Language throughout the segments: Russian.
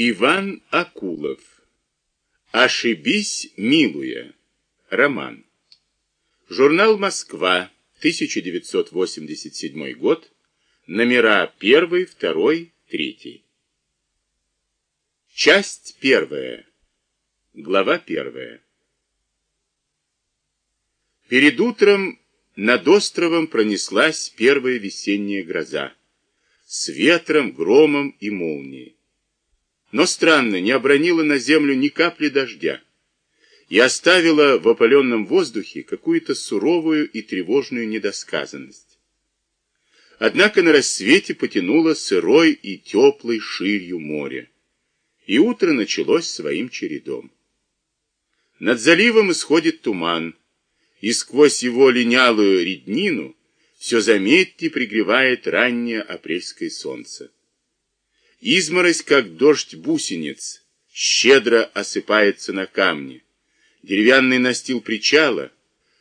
Иван Акулов. Ошибись, милуя. Роман. Журнал «Москва», 1987 год. Номера 1, 2, 3. Часть первая. Глава первая. Перед утром над островом пронеслась первая весенняя гроза. С ветром, громом и молнией но странно, не обронила на землю ни капли дождя и оставила в опаленном воздухе какую-то суровую и тревожную недосказанность. Однако на рассвете потянуло сырой и теплой ширью море, и утро началось своим чередом. Над заливом исходит туман, и сквозь его линялую реднину все заметнее пригревает раннее апрельское солнце. Изморозь, как дождь бусениц, щедро осыпается на камни. Деревянный настил причала,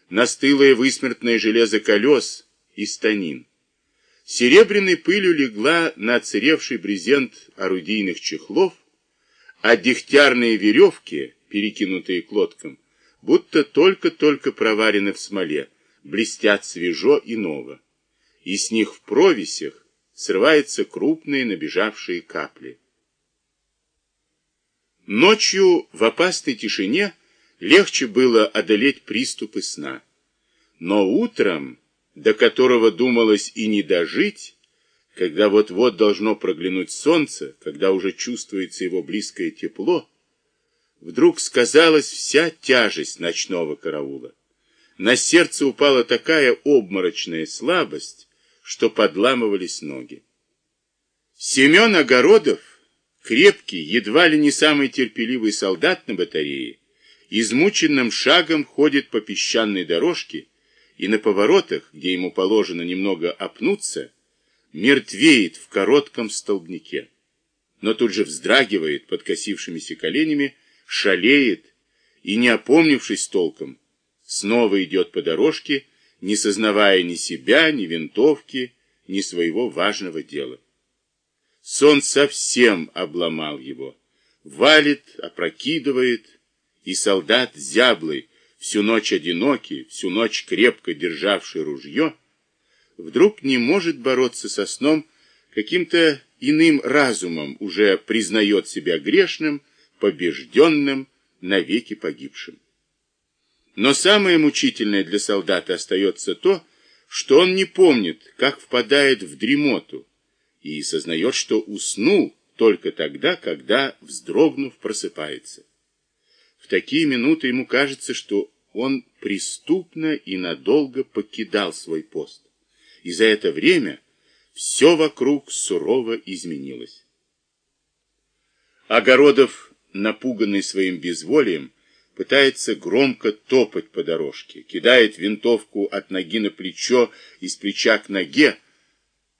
настылое высмертное железо колес и станин. Серебряной пылью легла на оцаревший брезент орудийных чехлов, а дегтярные веревки, перекинутые к лодкам, будто только-только проварены в смоле, блестят свежо и ново. И с них в провисях срываются крупные набежавшие капли. Ночью в опасной тишине легче было одолеть приступы сна. Но утром, до которого думалось и не дожить, когда вот-вот должно проглянуть солнце, когда уже чувствуется его близкое тепло, вдруг сказалась вся тяжесть ночного караула. На сердце упала такая обморочная слабость, что подламывались ноги. Семен Огородов, крепкий, едва ли не самый терпеливый солдат на батарее, измученным шагом ходит по песчаной дорожке и на поворотах, где ему положено немного опнуться, мертвеет в коротком столбнике. Но тут же вздрагивает под косившимися коленями, шалеет и, не опомнившись толком, снова идет по дорожке, не сознавая ни себя, ни винтовки, ни своего важного дела. Сон совсем обломал его. Валит, опрокидывает, и солдат зяблый, всю ночь одинокий, всю ночь крепко державший ружье, вдруг не может бороться со сном, каким-то иным разумом уже признает себя грешным, побежденным, навеки погибшим. Но самое мучительное для солдата остается то, что он не помнит, как впадает в дремоту, и сознает, что уснул только тогда, когда, вздрогнув, просыпается. В такие минуты ему кажется, что он преступно и надолго покидал свой пост. И за это время все вокруг сурово изменилось. Огородов, напуганный своим безволием, пытается громко топать по дорожке, кидает винтовку от ноги на плечо и с плеча к ноге,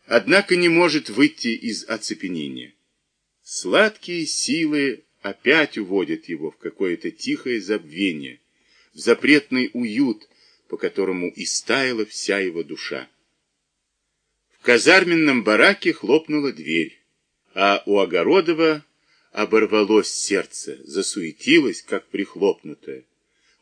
однако не может выйти из оцепенения. Сладкие силы опять уводят его в какое-то тихое забвение, в запретный уют, по которому истаяла вся его душа. В казарменном бараке хлопнула дверь, а у Огородова оборвалось сердце, засуетилось, как прихлопнутое.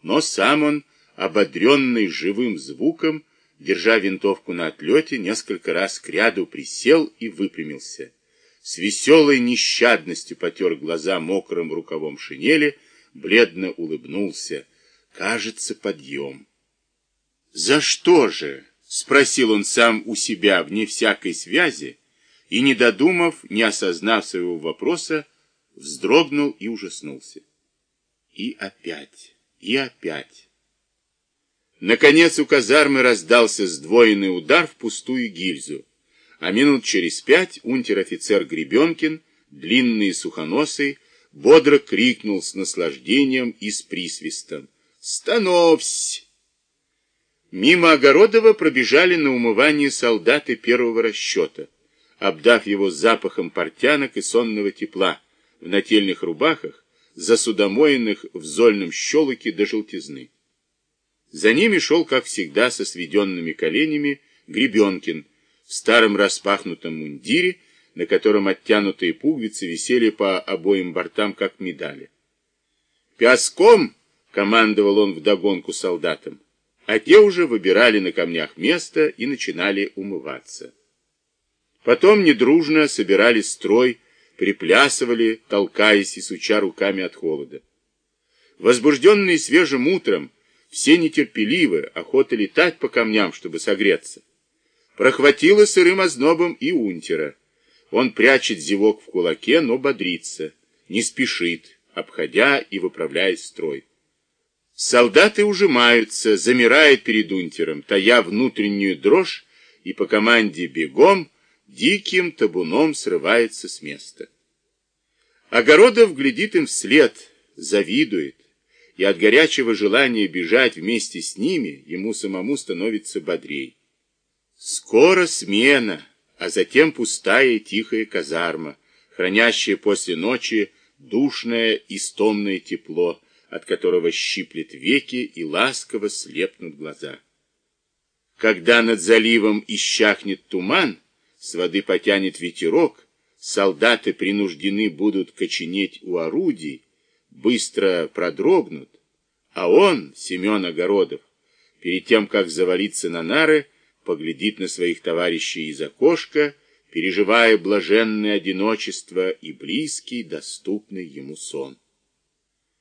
Но сам он, ободренный живым звуком, держа винтовку на отлете, несколько раз к ряду присел и выпрямился. С веселой нещадностью потер глаза мокрым рукавом шинели, бледно улыбнулся. Кажется, подъем. «За что же?» — спросил он сам у себя вне всякой связи, и, не додумав, не осознав своего вопроса, вздрогнул и ужаснулся. И опять, и опять. Наконец у казармы раздался сдвоенный удар в пустую гильзу, а минут через пять унтер-офицер Гребенкин, длинный и сухоносый, бодро крикнул с наслаждением и с присвистом «Становсь!». Мимо Огородова пробежали на умывание солдаты первого расчета, обдав его запахом портянок и сонного тепла, в нательных рубахах, засудомоенных в зольном щелоке до желтизны. За ними шел, как всегда, со сведенными коленями Гребенкин в старом распахнутом мундире, на котором оттянутые пуговицы висели по обоим бортам, как медали. «Пяском!» — командовал он вдогонку солдатам, а те уже выбирали на камнях место и начинали умываться. Потом недружно собирали строй, приплясывали, толкаясь и суча руками от холода. Возбужденные свежим утром, все нетерпеливы, охота летать по камням, чтобы согреться. Прохватило сырым ознобом и унтера. Он прячет зевок в кулаке, но бодрится, не спешит, обходя и выправляя строй. Солдаты ужимаются, замирают перед унтером, тая внутреннюю дрожь, и по команде «бегом» диким табуном срывается с места. Огородов глядит им вслед, завидует, и от горячего желания бежать вместе с ними ему самому становится бодрей. Скоро смена, а затем пустая и тихая казарма, хранящая после ночи душное и стомное тепло, от которого щиплет веки и ласково слепнут глаза. Когда над заливом исчахнет туман, с воды потянет ветерок, солдаты принуждены будут коченеть у орудий, быстро продрогнут, а он, Семен Огородов, перед тем, как завалиться на нары, поглядит на своих товарищей из окошка, переживая блаженное одиночество и близкий, доступный ему сон.